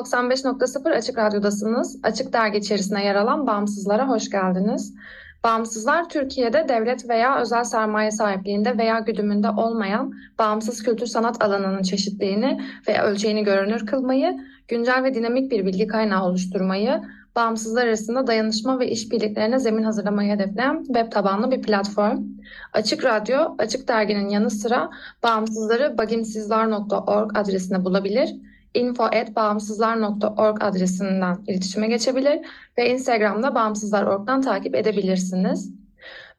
95.0 Açık Radyo'dasınız. Açık Dergi içerisinde yer alan Bağımsızlara hoş geldiniz. Bağımsızlar, Türkiye'de devlet veya özel sermaye sahipliğinde veya güdümünde olmayan bağımsız kültür sanat alanının çeşitliliğini ve ölçeğini görünür kılmayı, güncel ve dinamik bir bilgi kaynağı oluşturmayı, bağımsızlar arasında dayanışma ve işbirliklerine zemin hazırlamayı hedefleyen web tabanlı bir platform. Açık Radyo, Açık Dergi'nin yanı sıra bağımsızları bagimsizlar.org adresine bulabilir info.bağımsızlar.org adresinden iletişime geçebilir ve Instagram'da bağımsızlar.org'dan takip edebilirsiniz.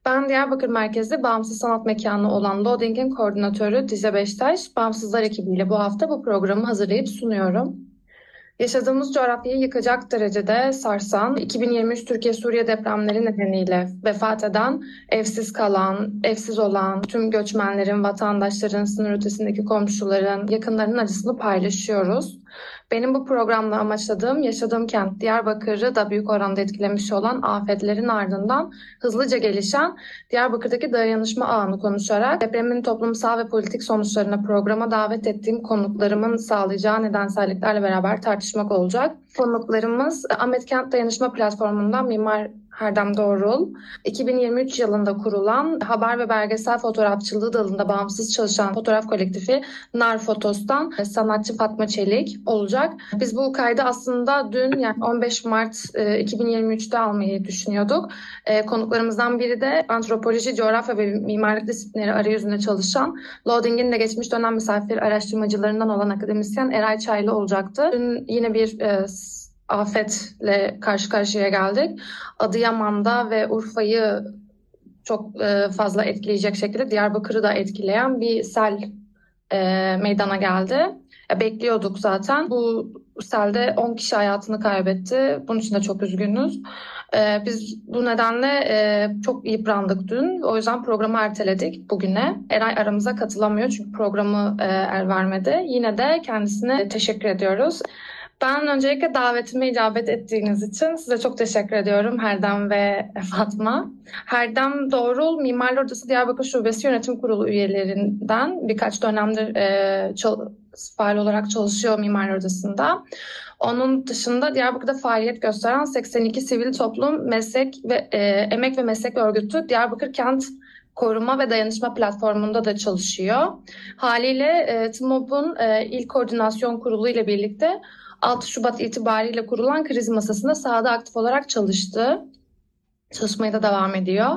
Ben Diyarbakır merkezli bağımsız sanat mekanı olan Loading'in koordinatörü Dize Beştaş, Bağımsızlar ekibiyle bu hafta bu programı hazırlayıp sunuyorum. Yaşadığımız coğrafyayı yıkacak derecede sarsan, 2023 Türkiye-Suriye depremleri nedeniyle vefat eden, evsiz kalan, evsiz olan tüm göçmenlerin, vatandaşların, sınır ötesindeki komşuların, yakınlarının acısını paylaşıyoruz. Benim bu programla amaçladığım yaşadığım kent Diyarbakır'ı da büyük oranda etkilemiş olan afetlerin ardından hızlıca gelişen Diyarbakır'daki dayanışma ağını konuşarak depremin toplumsal ve politik sonuçlarına programa davet ettiğim konuklarımın sağlayacağı nedenselliklerle beraber tartışmak olacak. Konuklarımız Ahmet Kent Dayanışma Platformu'ndan Mimar Herdem Doğrul, 2023 yılında kurulan haber ve belgesel fotoğrafçılığı dalında bağımsız çalışan fotoğraf kolektifi Nar Fotos'tan sanatçı Fatma Çelik olacak. Biz bu kaydı aslında dün yani 15 Mart 2023'te almayı düşünüyorduk. Konuklarımızdan biri de antropoloji, coğrafya ve mimarlık disiplinleri arayüzünde çalışan Loading'in de geçmiş dönem misafir araştırmacılarından olan akademisyen Eray Çaylı olacaktı. Dün yine bir afetle karşı karşıya geldik. Adıyaman'da ve Urfa'yı çok fazla etkileyecek şekilde Diyarbakır'ı da etkileyen bir sel meydana geldi. Bekliyorduk zaten. Bu selde 10 kişi hayatını kaybetti. Bunun için de çok üzgünüz. Biz bu nedenle çok yıprandık dün. O yüzden programı erteledik bugüne. Eray aramıza katılamıyor çünkü programı el vermedi. Yine de kendisine teşekkür ediyoruz. Ben öncelikle davetime icabet ettiğiniz için size çok teşekkür ediyorum Herdem ve Fatma. Herdem Doğrul, Mimarlar Odası Diyarbakır Şubesi Yönetim Kurulu üyelerinden birkaç dönemdir e, faal olarak çalışıyor Mimarlar Odası'nda. Onun dışında Diyarbakır'da faaliyet gösteren 82 sivil toplum, meslek ve e, emek ve meslek örgütü Diyarbakır Kent Koruma ve Dayanışma Platformu'nda da çalışıyor. Haliyle e, TMOB'un e, ilk koordinasyon kurulu ile birlikte 6 Şubat itibariyle kurulan kriz masasında sahada aktif olarak çalıştı. Çalışmaya da devam ediyor.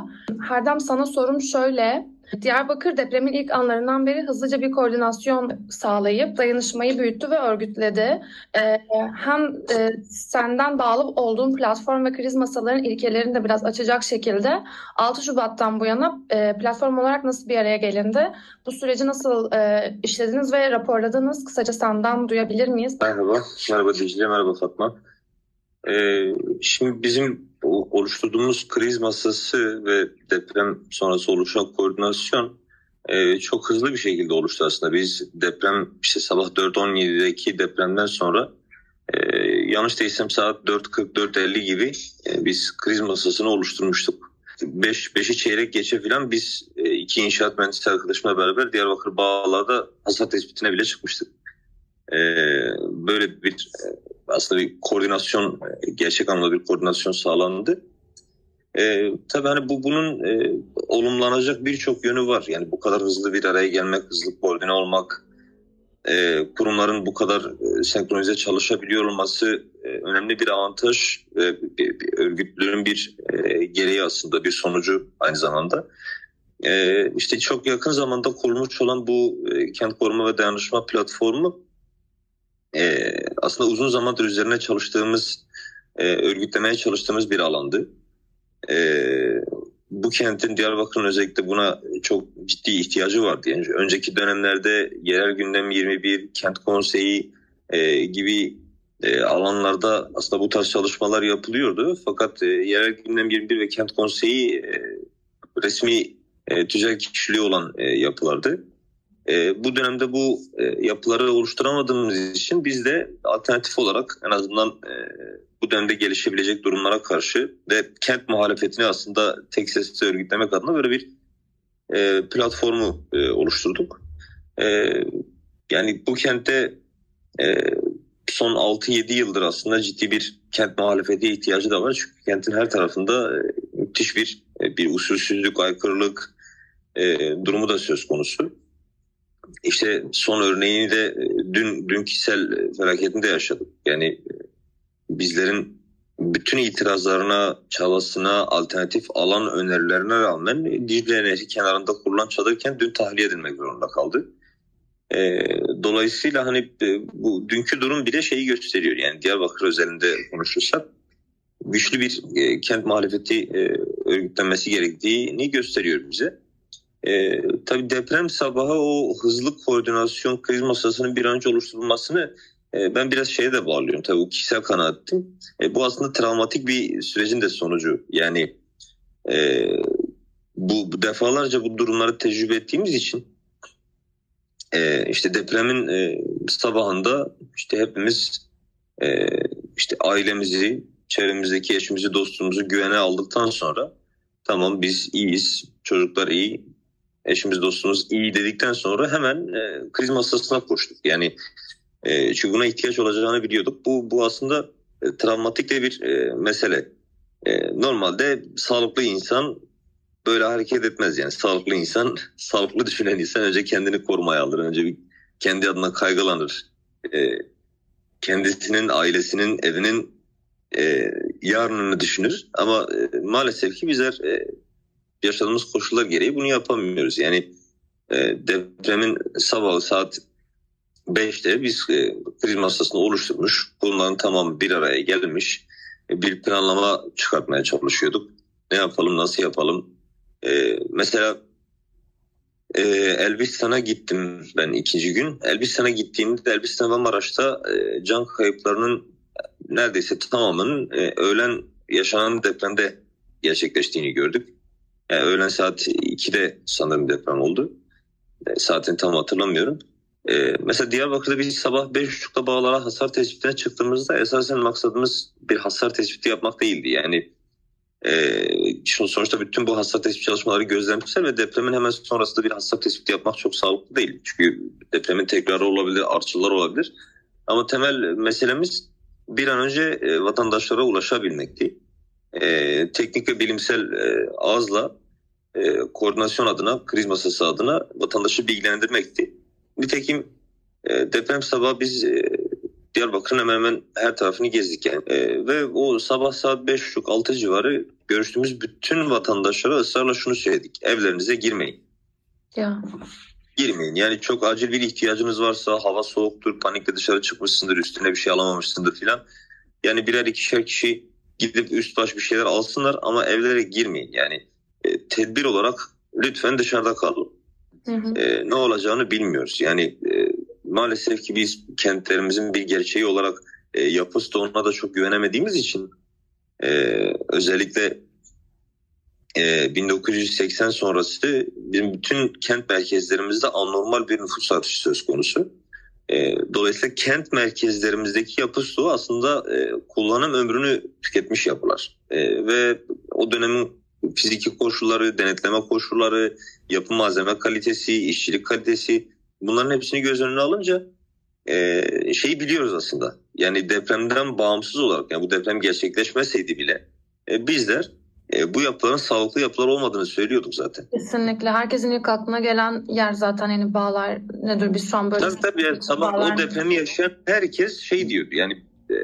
Herdem sana sorum şöyle. Diyarbakır depremin ilk anlarından beri hızlıca bir koordinasyon sağlayıp dayanışmayı büyüttü ve örgütledi. Ee, hem e, senden bağlı olduğun platform ve kriz masalarının ilkelerini de biraz açacak şekilde 6 Şubat'tan bu yana e, platform olarak nasıl bir araya gelindi? Bu süreci nasıl e, işlediniz ve raporladınız? Kısaca senden duyabilir miyiz? Merhaba, merhaba Dicle, merhaba Fatma. Ee, şimdi bizim oluşturduğumuz kriz masası ve deprem sonrası oluşan koordinasyon e, çok hızlı bir şekilde oluştu aslında. Biz deprem işte sabah 4.17'deki depremden sonra e, yanlış değilsem saat 4.40-4.50 gibi e, biz kriz masasını oluşturmuştuk. 5 5'i çeyrek geçe falan biz e, iki inşaat mühendisi arkadaşımla beraber Diyarbakır Bağla'da hasar tespitine bile çıkmıştık. E, böyle bir aslında bir koordinasyon, gerçek anlamda bir koordinasyon sağlandı. E, tabii hani bu bunun e, olumlanacak birçok yönü var. Yani bu kadar hızlı bir araya gelmek, hızlı koordine olmak, e, kurumların bu kadar e, senkronize çalışabiliyor olması e, önemli bir avantaj ve bir, bir örgütlüğün bir e, gereği aslında bir sonucu aynı zamanda. E, işte çok yakın zamanda kurulmuş olan bu e, kent koruma ve dayanışma platformu e, aslında uzun zamandır üzerine çalıştığımız, e, örgütlemeye çalıştığımız bir alandı. e, bu kentin Diyarbakır'ın özellikle buna çok ciddi ihtiyacı vardı. Yani önceki dönemlerde yerel gündem 21, kent konseyi e, gibi e, alanlarda aslında bu tarz çalışmalar yapılıyordu. Fakat e, yerel gündem 21 ve kent konseyi e, resmi e, tüzel kişiliği olan e, yapılardı. E, bu dönemde bu e, yapıları oluşturamadığımız için biz de alternatif olarak en azından e, bu dönemde gelişebilecek durumlara karşı ve kent muhalefetini aslında tek sesle örgütlemek adına böyle bir e, platformu e, oluşturduk. E, yani bu kentte e, son 6-7 yıldır aslında ciddi bir kent muhalefeti ihtiyacı da var. Çünkü kentin her tarafında e, müthiş bir e, bir usulsüzlük, aykırılık e, durumu da söz konusu. İşte son örneğini de e, dün dün kişisel felaketinde yaşadık. Yani e, bizlerin bütün itirazlarına, çabasına, alternatif alan önerilerine rağmen Dicle Nehri kenarında kurulan çadırken dün tahliye edilmek zorunda kaldı. E, dolayısıyla hani e, bu dünkü durum bile şeyi gösteriyor. Yani Diyarbakır özelinde konuşursak güçlü bir e, kent muhalefeti e, örgütlenmesi gerektiğini gösteriyor bize. E, tabii deprem sabahı o hızlı koordinasyon kriz masasının bir önce oluşturulmasını e, ben biraz şeye de bağlıyorum. Tabii o kişisel kanaatim. E, bu aslında travmatik bir sürecin de sonucu. Yani e, bu defalarca bu durumları tecrübe ettiğimiz için e, işte depremin e, sabahında işte hepimiz e, işte ailemizi, çevremizdeki eşimizi, dostumuzu güvene aldıktan sonra tamam biz iyiyiz, çocuklar iyi, eşimiz, dostumuz iyi dedikten sonra hemen e, kriz masasına koştuk. Yani e, çünkü buna ihtiyaç olacağını biliyorduk. Bu, bu aslında e, travmatik de bir e, mesele. E, normalde sağlıklı insan böyle hareket etmez yani. Sağlıklı insan, sağlıklı düşünen insan önce kendini korumaya alır. Önce bir kendi adına kaygılanır. E, kendisinin, ailesinin, evinin e, yarınını düşünür. Ama e, maalesef ki bizler e, yaşadığımız koşullar gereği bunu yapamıyoruz. Yani e, depremin sabahı saat 5'te biz e, kriz masasını oluşturmuş. Bunların tamamı bir araya gelmiş. E, bir planlama çıkartmaya çalışıyorduk. Ne yapalım, nasıl yapalım? E, mesela e, Elbistan'a gittim ben ikinci gün. Elbistan'a gittiğimde Elbistan ve Maraş'ta e, can kayıplarının neredeyse tamamının e, öğlen yaşanan depremde gerçekleştiğini gördük. Yani öğlen saat 2'de sanırım deprem oldu. E, saatini tam hatırlamıyorum. E, mesela Diyarbakır'da biz sabah 5.30'da bağlara hasar tespitine çıktığımızda esasen maksadımız bir hasar tespiti yapmak değildi. Yani e, sonuçta bütün bu hasar tespit çalışmaları gözlemsel ve depremin hemen sonrasında bir hasar tespiti yapmak çok sağlıklı değil. Çünkü depremin tekrarı olabilir, artçılar olabilir. Ama temel meselemiz bir an önce e, vatandaşlara ulaşabilmekti. E, teknik ve bilimsel e, ağızla e, koordinasyon adına, kriz masası adına vatandaşı bilgilendirmekti. Nitekim e, deprem sabahı biz e, Diyarbakır'ın hemen hemen her tarafını gezdik yani. E, ve o sabah saat 5.30-6 civarı görüştüğümüz bütün vatandaşlara ısrarla şunu söyledik. Evlerinize girmeyin. Ya. Girmeyin. Yani çok acil bir ihtiyacınız varsa hava soğuktur, panikle dışarı çıkmışsındır, üstüne bir şey alamamışsındır filan. Yani birer ikişer kişi gidip üst baş bir şeyler alsınlar ama evlere girmeyin. Yani e, tedbir olarak lütfen dışarıda kalın. Hı hı. E, ne olacağını bilmiyoruz. Yani e, maalesef ki biz kentlerimizin bir gerçeği olarak e, yapı stoğuna da çok güvenemediğimiz için e, özellikle e, 1980 sonrası bizim bütün kent merkezlerimizde anormal bir nüfus artışı söz konusu. E, dolayısıyla kent merkezlerimizdeki yapı stoğu aslında e, kullanım ömrünü tüketmiş yapılar. E, ve o dönemin fiziki koşulları, denetleme koşulları, yapı malzeme kalitesi, işçilik kalitesi bunların hepsini göz önüne alınca e, şeyi biliyoruz aslında. Yani depremden bağımsız olarak yani bu deprem gerçekleşmeseydi bile e, bizler e, bu yapıların sağlıklı yapılar olmadığını söylüyorduk zaten. Kesinlikle. Herkesin ilk aklına gelen yer zaten yani bağlar nedir biz şu an böyle Tabii tabii yani sabah bağlar- o depremi yaşayan herkes şey diyordu yani e,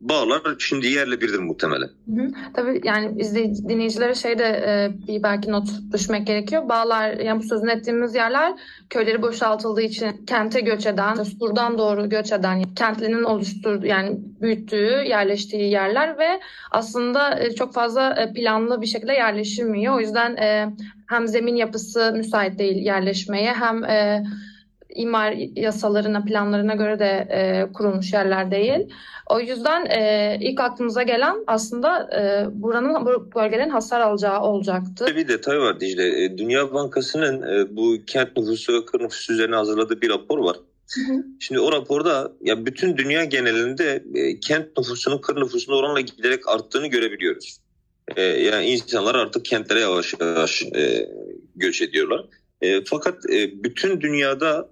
bağlar şimdi yerle birdir muhtemelen. Hı hı. Tabii yani izleyici, dinleyicilere şey de e, bir belki not düşmek gerekiyor. Bağlar yani bu sözünü ettiğimiz yerler köyleri boşaltıldığı için kente göç eden, Sur'dan doğru göç eden, kentlinin oluşturduğu yani büyüttüğü, yerleştiği yerler ve aslında e, çok fazla e, planlı bir şekilde yerleşilmiyor. O yüzden e, hem zemin yapısı müsait değil yerleşmeye hem e, imar yasalarına, planlarına göre de e, kurulmuş yerler değil. O yüzden e, ilk aklımıza gelen aslında e, buranın bu bölgenin hasar alacağı olacaktı. Bir detay var Dicle. E, Dünya Bankası'nın e, bu kent nüfusu ve kır nüfusu üzerine hazırladığı bir rapor var. Hı hı. Şimdi o raporda ya bütün dünya genelinde e, kent nüfusunun kır nüfusuna oranla giderek arttığını görebiliyoruz. E, yani insanlar artık kentlere yavaş yavaş e, göç ediyorlar. E, fakat e, bütün dünyada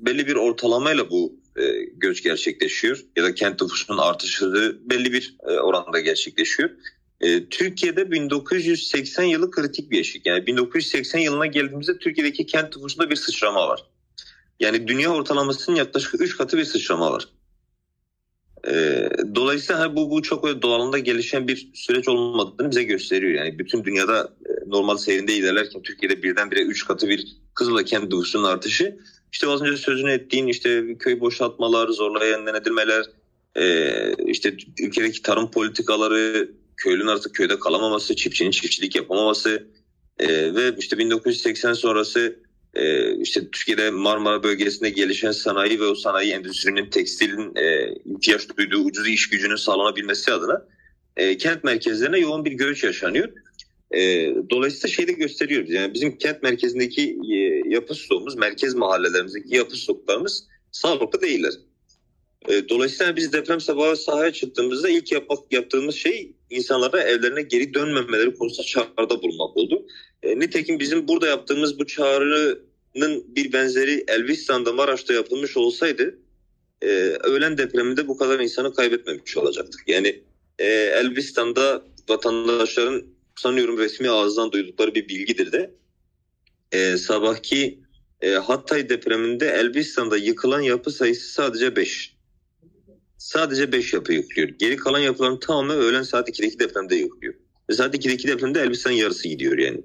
belli bir ortalamayla bu e, göç gerçekleşiyor ya da kent nüfusunun artışı belli bir e, oranda gerçekleşiyor. E, Türkiye'de 1980 yılı kritik bir eşik. Yani 1980 yılına geldiğimizde Türkiye'deki kent nüfusunda bir sıçrama var. Yani dünya ortalamasının yaklaşık 3 katı bir sıçrama var. E, dolayısıyla bu, bu çok öyle doğalında gelişen bir süreç olmadığını bize gösteriyor. Yani bütün dünyada e, normal seyrinde ilerlerken Türkiye'de birdenbire 3 katı bir hızla kent nüfusunun artışı işte az önce sözünü ettiğin işte köy boşaltmalar, zorlayan denedilmeler, e, işte ülkedeki tarım politikaları, köylünün artık köyde kalamaması, çiftçinin çiftçilik yapamaması e, ve işte 1980 sonrası e, işte Türkiye'de Marmara bölgesinde gelişen sanayi ve o sanayi endüstrinin tekstilin e, ihtiyaç duyduğu ucuz iş gücünün sağlanabilmesi adına kent merkezlerine yoğun bir göç yaşanıyor. E, dolayısıyla şey de gösteriyor. Yani bizim kent merkezindeki e, yapı stoğumuz, merkez mahallelerimizdeki yapı stoklarımız sağlıklı değiller. E, dolayısıyla biz deprem sabahı sahaya çıktığımızda ilk yapmak, yaptığımız şey insanlara evlerine geri dönmemeleri konusunda çağrıda bulunmak oldu. E, nitekim bizim burada yaptığımız bu çağrının bir benzeri Elbistan'da Maraş'ta yapılmış olsaydı e, öğlen depreminde bu kadar insanı kaybetmemiş olacaktık. Yani e, Elbistan'da vatandaşların sanıyorum resmi ağızdan duydukları bir bilgidir de e, sabahki e, Hatay depreminde Elbistan'da yıkılan yapı sayısı sadece 5. Sadece 5 yapı yıkılıyor. Geri kalan yapıların tamamı öğlen saat 2'deki depremde yıkılıyor. Ve saat 2'deki depremde Elbistan'ın yarısı gidiyor yani.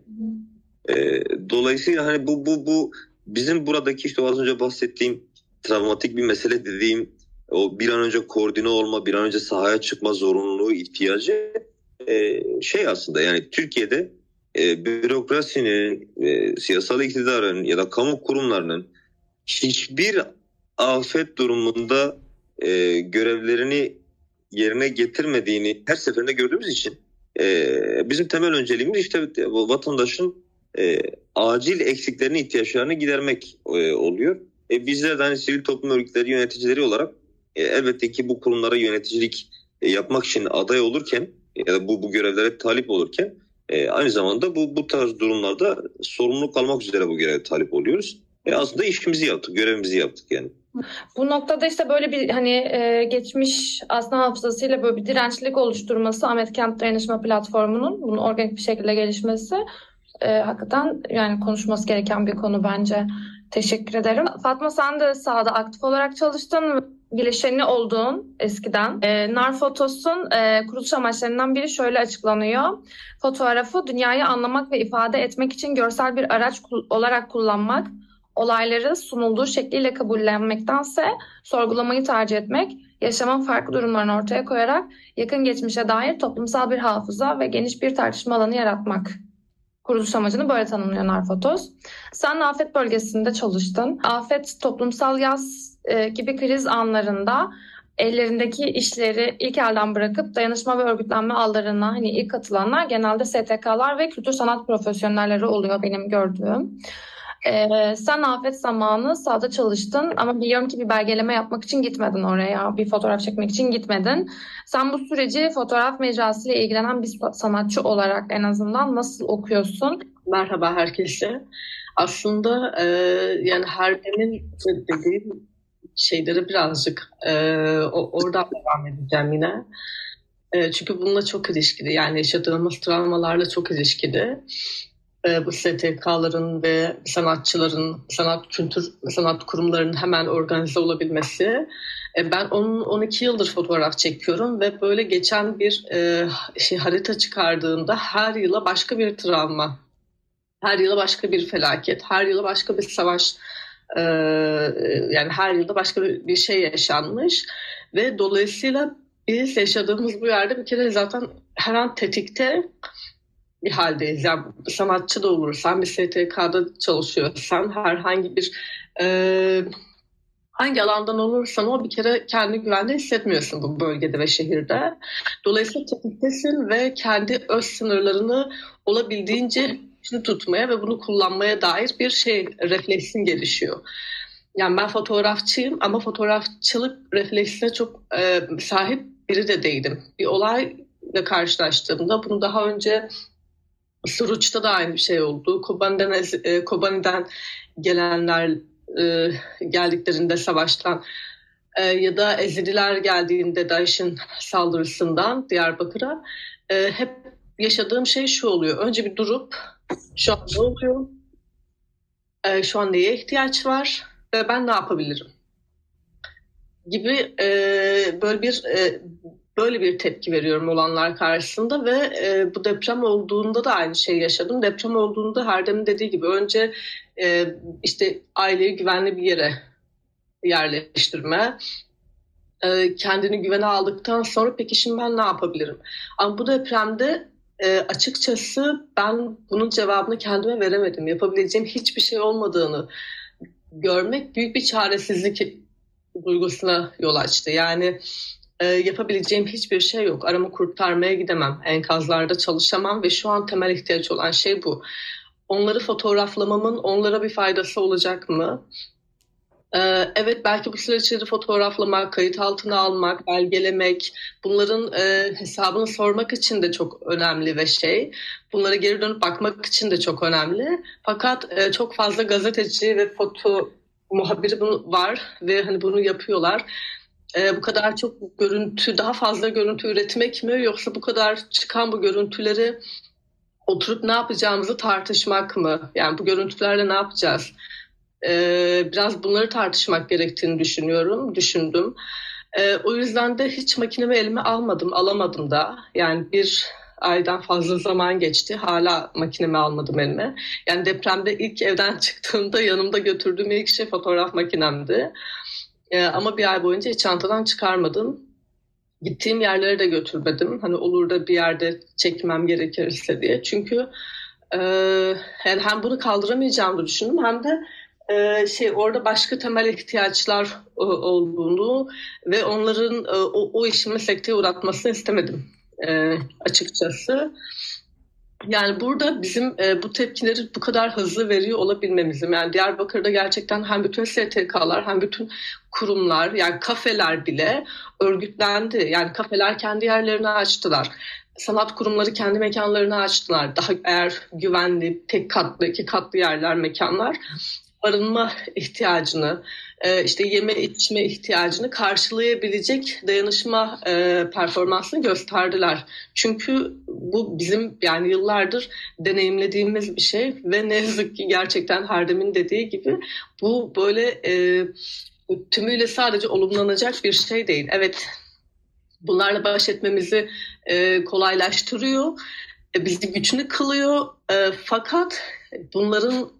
E, dolayısıyla hani bu bu bu bizim buradaki işte az önce bahsettiğim travmatik bir mesele dediğim o bir an önce koordine olma, bir an önce sahaya çıkma zorunluluğu ihtiyacı e, şey aslında yani Türkiye'de e, bürokrasinin, e, siyasal iktidarın ya da kamu kurumlarının hiçbir afet durumunda görevlerini yerine getirmediğini her seferinde gördüğümüz için bizim temel önceliğimiz işte vatandaşın acil eksiklerini, ihtiyaçlarını gidermek oluyor. Bizler de hani sivil toplum örgütleri yöneticileri olarak elbette ki bu kurumlara yöneticilik yapmak için aday olurken ya da bu, bu görevlere talip olurken e, aynı zamanda bu, bu tarz durumlarda sorumluluk almak üzere bu göreve talip oluyoruz. E, aslında işimizi yaptık, görevimizi yaptık yani. Bu noktada işte böyle bir hani e, geçmiş aslında hafızasıyla böyle bir dirençlik oluşturması Ahmet Kent Dayanışma Platformu'nun bunun organik bir şekilde gelişmesi e, hakikaten yani konuşması gereken bir konu bence. Teşekkür ederim. Fatma sen de sahada aktif olarak çalıştın bileşeni olduğun eskiden. E, Narfotos'un e, kuruluş amaçlarından biri şöyle açıklanıyor. Fotoğrafı dünyayı anlamak ve ifade etmek için görsel bir araç olarak kullanmak, olayları sunulduğu şekliyle kabullenmektense sorgulamayı tercih etmek, yaşamın farklı durumlarını ortaya koyarak yakın geçmişe dair toplumsal bir hafıza ve geniş bir tartışma alanı yaratmak. Kuruluş amacını böyle tanımlıyor Narfotos. Sen afet bölgesinde çalıştın. Afet, toplumsal yaz e, gibi kriz anlarında ellerindeki işleri ilk elden bırakıp dayanışma ve örgütlenme ağlarına hani ilk katılanlar genelde STK'lar ve kültür sanat profesyonelleri oluyor benim gördüğüm. Ee, sen afet zamanı sahada çalıştın ama biliyorum ki bir belgeleme yapmak için gitmedin oraya, bir fotoğraf çekmek için gitmedin. Sen bu süreci fotoğraf mecrasıyla ilgilenen bir sanatçı olarak en azından nasıl okuyorsun? Merhaba herkese. Aslında e, yani Harbi'nin dediğim şeyleri birazcık e, oradan devam edeceğim yine. E, çünkü bununla çok ilişkili. Yani yaşadığımız travmalarla çok ilişkili. E, bu STK'ların ve sanatçıların, sanat kültür sanat kurumlarının hemen organize olabilmesi. E, ben 10 12 yıldır fotoğraf çekiyorum ve böyle geçen bir e, şey harita çıkardığında her yıla başka bir travma, her yıla başka bir felaket, her yıla başka bir savaş e, yani her yılda başka bir şey yaşanmış. Ve dolayısıyla biz yaşadığımız bu yerde bir kere zaten her an tetikte bir haldeyiz. Yani sanatçı da olursan, bir STK'da çalışıyorsan, herhangi bir e, hangi alandan olursan o bir kere kendi güvende hissetmiyorsun bu bölgede ve şehirde. Dolayısıyla tetiktesin ve kendi öz sınırlarını olabildiğince tutmaya ve bunu kullanmaya dair bir şey refleksin gelişiyor. Yani ben fotoğrafçıyım ama fotoğrafçılık refleksine çok e, sahip biri de değilim. Bir olayla karşılaştığımda bunu daha önce Suruç'ta da aynı şey oldu. Kobani'den, e, Kobani'den gelenler e, geldiklerinde savaştan e, ya da Ezeliler geldiğinde DAEŞ'in saldırısından Diyarbakır'a hep yaşadığım şey şu oluyor. Önce bir durup şu an ne oluyor? Şu an neye ihtiyaç var? Ve ben ne yapabilirim? Gibi böyle bir böyle bir tepki veriyorum olanlar karşısında ve e, bu deprem olduğunda da aynı şeyi yaşadım. Deprem olduğunda Herdem'in dediği gibi önce e, işte aileyi güvenli bir yere yerleştirme, e, kendini güvene aldıktan sonra peki şimdi ben ne yapabilirim? Ama bu depremde e, açıkçası ben bunun cevabını kendime veremedim. Yapabileceğim hiçbir şey olmadığını görmek büyük bir çaresizlik duygusuna yol açtı. Yani e, yapabileceğim hiçbir şey yok. Arama kurtarmaya gidemem, enkazlarda çalışamam ve şu an temel ihtiyaç olan şey bu. Onları fotoğraflamamın onlara bir faydası olacak mı? Ee, evet belki bu süreçleri fotoğraflamak, kayıt altına almak, belgelemek, bunların e, hesabını sormak için de çok önemli ve şey. Bunlara geri dönüp bakmak için de çok önemli. Fakat e, çok fazla gazeteci ve foto muhabiri bunu var ve hani bunu yapıyorlar. E, bu kadar çok görüntü, daha fazla görüntü üretmek mi yoksa bu kadar çıkan bu görüntüleri oturup ne yapacağımızı tartışmak mı? Yani bu görüntülerle ne yapacağız? Ee, biraz bunları tartışmak gerektiğini düşünüyorum, düşündüm. Ee, o yüzden de hiç makinemi elime almadım, alamadım da. Yani bir aydan fazla zaman geçti. Hala makinemi almadım elime. Yani depremde ilk evden çıktığımda yanımda götürdüğüm ilk şey fotoğraf makinemdi. Ee, ama bir ay boyunca hiç çantadan çıkarmadım. Gittiğim yerlere de götürmedim. Hani olur da bir yerde çekmem gerekirse diye. Çünkü e, yani hem bunu kaldıramayacağımı düşündüm hem de e, şey orada başka temel ihtiyaçlar e, olduğunu ve onların e, o, o işimi sekteye uğratmasını istemedim e, açıkçası. Yani burada bizim e, bu tepkileri bu kadar hızlı veriyor olabilmemizim. Yani Diyarbakır'da gerçekten hem bütün STK'lar hem bütün kurumlar yani kafeler bile örgütlendi. Yani kafeler kendi yerlerini açtılar. Sanat kurumları kendi mekanlarını açtılar. Daha eğer güvenli, tek katlı, iki katlı yerler, mekanlar barınma ihtiyacını, e, işte yeme içme ihtiyacını karşılayabilecek dayanışma e, performansını gösterdiler. Çünkü bu bizim yani yıllardır deneyimlediğimiz bir şey ve ne yazık ki gerçekten Herdem'in dediği gibi bu böyle e, tümüyle sadece olumlanacak bir şey değil. Evet bunlarla baş etmemizi kolaylaştırıyor, bizi güçlü kılıyor fakat bunların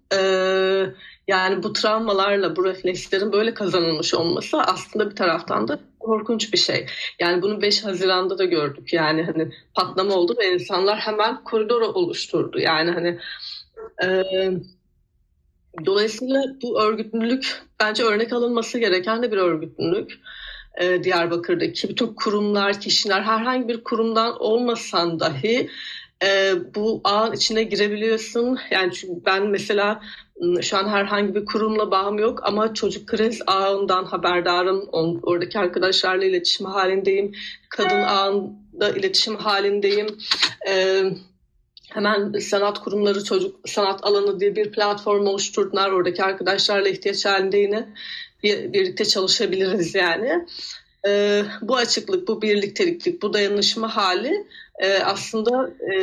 yani bu travmalarla, bu reflekslerin böyle kazanılmış olması aslında bir taraftan da korkunç bir şey. Yani bunu 5 Haziran'da da gördük. Yani hani patlama oldu ve insanlar hemen koridor oluşturdu. Yani hani e, dolayısıyla bu örgütlülük bence örnek alınması gereken de bir örgütlülük. E, Diyarbakır'daki bütün kurumlar, kişiler herhangi bir kurumdan olmasan dahi e, bu ağın içine girebiliyorsun. Yani çünkü ben mesela şu an herhangi bir kurumla bağım yok ama çocuk kriz ağından haberdarım. Oradaki arkadaşlarla iletişim halindeyim. Kadın ağında iletişim halindeyim. Ee, hemen sanat kurumları çocuk sanat alanı diye bir platform oluşturdular. Oradaki arkadaşlarla ihtiyaç halinde yine birlikte çalışabiliriz yani. Ee, bu açıklık, bu birlikteliklik, bu dayanışma hali e, aslında e,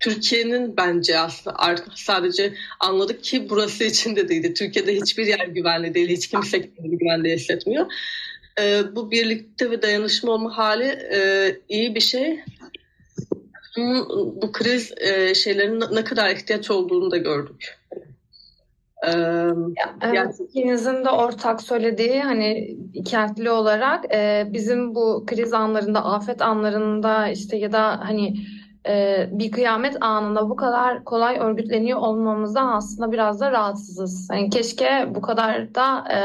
Türkiye'nin bence aslında artık sadece anladık ki burası için de değildi. Türkiye'de hiçbir yer güvenli değil. Hiç kimse kendini güvende hissetmiyor. e, bu birlikte ve dayanışma olma hali e, iyi bir şey. Bu, bu kriz e, şeylerin ne kadar ihtiyaç olduğunu da gördük. Ee, evet, ikinizin de ortak söylediği hani kentli olarak e, bizim bu kriz anlarında, afet anlarında işte ya da hani e, bir kıyamet anında bu kadar kolay örgütleniyor olmamızdan aslında biraz da rahatsızız. Yani keşke bu kadar da e,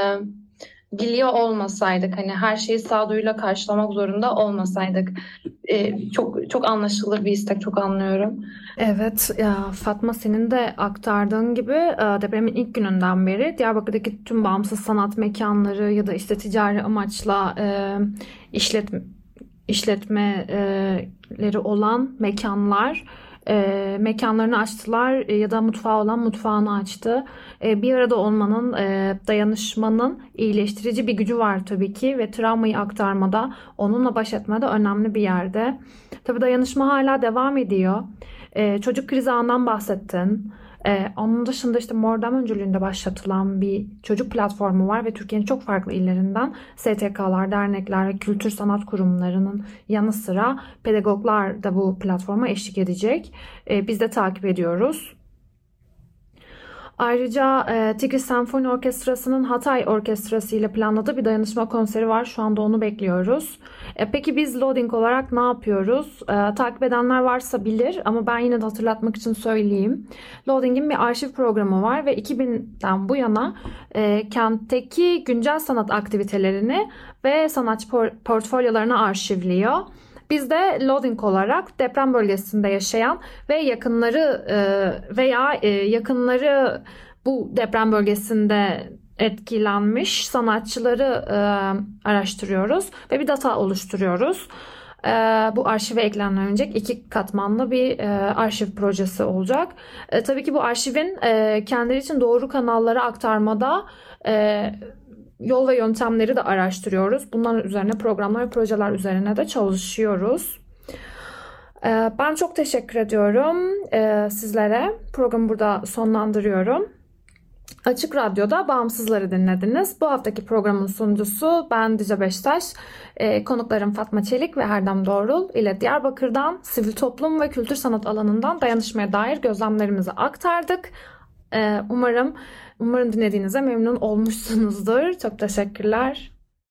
biliyor olmasaydık hani her şeyi sağduyuyla karşılamak zorunda olmasaydık ee, çok çok anlaşılır bir istek çok anlıyorum. Evet ya Fatma senin de aktardığın gibi e, depremin ilk gününden beri Diyarbakır'daki tüm bağımsız sanat mekanları ya da işte ticari amaçla e, işlet işletmeleri olan mekanlar e, mekanlarını açtılar e, ya da mutfağı olan mutfağını açtı. E, bir arada olmanın, e, dayanışmanın iyileştirici bir gücü var tabii ki ve travmayı aktarmada, onunla baş etmede önemli bir yerde. Tabii dayanışma hala devam ediyor. E, çocuk krizi ağından bahsettin. Ee, onun dışında işte Mordam öncülüğünde başlatılan bir çocuk platformu var ve Türkiye'nin çok farklı illerinden STK'lar, dernekler ve kültür sanat kurumlarının yanı sıra pedagoglar da bu platforma eşlik edecek. Ee, biz de takip ediyoruz. Ayrıca e, Tigris Senfoni Orkestrası'nın Hatay Orkestrası ile planladığı bir dayanışma konseri var. Şu anda onu bekliyoruz. E, peki biz Loading olarak ne yapıyoruz? E, takip edenler varsa bilir ama ben yine de hatırlatmak için söyleyeyim. Loading'in bir arşiv programı var ve 2000'den bu yana e, kentteki güncel sanat aktivitelerini ve sanatçı por- portfolyolarını arşivliyor. Biz de loading olarak deprem bölgesinde yaşayan ve yakınları e, veya e, yakınları bu deprem bölgesinde etkilenmiş sanatçıları e, araştırıyoruz ve bir data oluşturuyoruz. Bu arşive eklenecek iki katmanlı bir arşiv projesi olacak. Tabii ki bu arşivin kendileri için doğru kanallara aktarmada yol ve yöntemleri de araştırıyoruz. Bunların üzerine programlar ve projeler üzerine de çalışıyoruz. Ee, ben çok teşekkür ediyorum e, sizlere. Programı burada sonlandırıyorum. Açık Radyo'da Bağımsızları dinlediniz. Bu haftaki programın sunucusu ben Dice Beştaş. Ee, konuklarım Fatma Çelik ve Herdem Doğrul ile Diyarbakır'dan sivil toplum ve kültür sanat alanından dayanışmaya dair gözlemlerimizi aktardık. Ee, umarım Umarım dinlediğinize memnun olmuşsunuzdur. Çok teşekkürler.